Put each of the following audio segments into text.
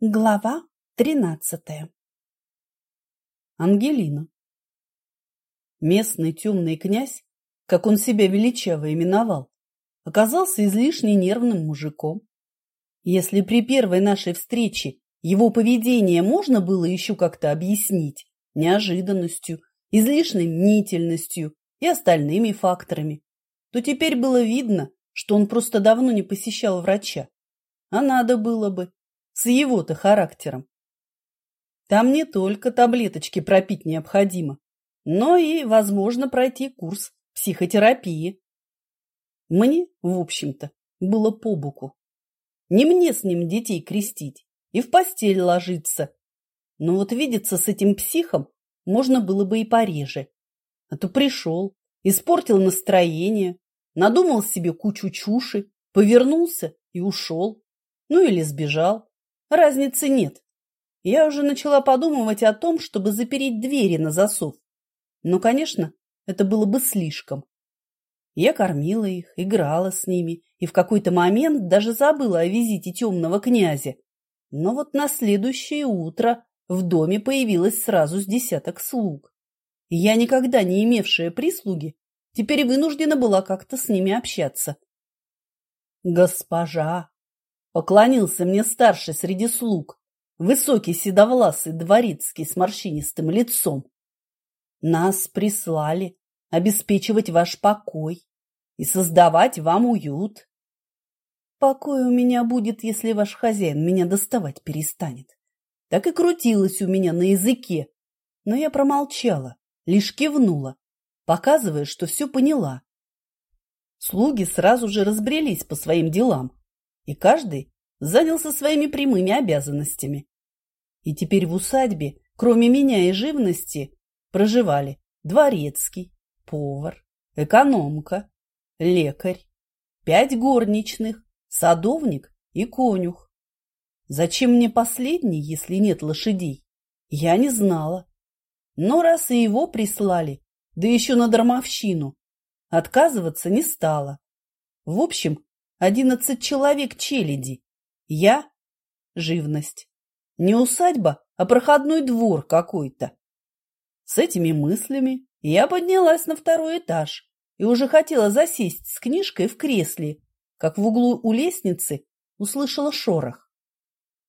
Глава тринадцатая Ангелина Местный темный князь, как он себя величаво именовал, оказался излишне нервным мужиком. Если при первой нашей встрече его поведение можно было еще как-то объяснить неожиданностью, излишней мнительностью и остальными факторами, то теперь было видно, что он просто давно не посещал врача. А надо было бы, с его-то характером. Там не только таблеточки пропить необходимо, но и, возможно, пройти курс психотерапии. Мне, в общем-то, было по боку. Не мне с ним детей крестить и в постель ложиться. Но вот видеться с этим психом можно было бы и пореже. А то пришел, испортил настроение, надумал себе кучу чуши, повернулся и ушел. Ну или сбежал. Разницы нет. Я уже начала подумывать о том, чтобы запереть двери на засов. Но, конечно, это было бы слишком. Я кормила их, играла с ними и в какой-то момент даже забыла о визите темного князя. Но вот на следующее утро в доме появилось сразу с десяток слуг. я, никогда не имевшая прислуги, теперь вынуждена была как-то с ними общаться. «Госпожа!» — поклонился мне старший среди слуг, высокий седовласый дворецкий с морщинистым лицом. «Нас прислали обеспечивать ваш покой и создавать вам уют. Покой у меня будет, если ваш хозяин меня доставать перестанет. Так и крутилось у меня на языке, но я промолчала, лишь кивнула, показывая, что все поняла. Слуги сразу же разбрелись по своим делам, и каждый занялся своими прямыми обязанностями. И теперь в усадьбе, кроме меня и живности, проживали дворецкий, повар, экономка, лекарь, пять горничных, садовник и конюх. Зачем мне последний, если нет лошадей? Я не знала. Но раз и его прислали, да еще на дармовщину. Отказываться не стала. В общем, одиннадцать человек челяди. Я – живность. Не усадьба, а проходной двор какой-то. С этими мыслями я поднялась на второй этаж и уже хотела засесть с книжкой в кресле, как в углу у лестницы услышала шорох.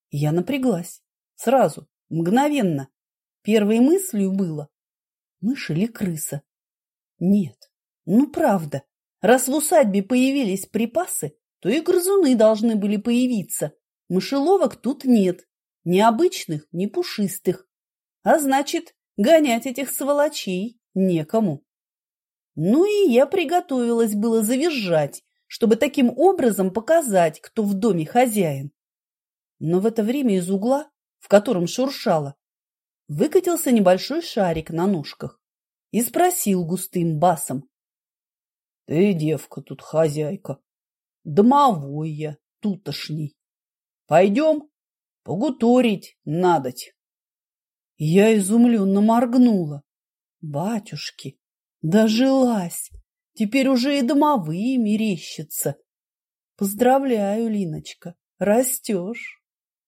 Я напряглась. Сразу, мгновенно. Первой мыслью было – мышь или крыса? Нет, ну правда, раз в усадьбе появились припасы, то и грызуны должны были появиться. Мышеловок тут нет, ни обычных, ни пушистых. А значит, гонять этих сволочей некому. Ну и я приготовилась было завизжать, чтобы таким образом показать, кто в доме хозяин. Но в это время из угла, в котором шуршало, выкатился небольшой шарик на ножках и спросил густым басом. — Ты, девка, тут хозяйка, домовой я, тутошний. Пойдем, погуторить надоть. Я изумленно моргнула. Батюшки, дожилась, теперь уже и домовые мерещатся. Поздравляю, Линочка, растешь.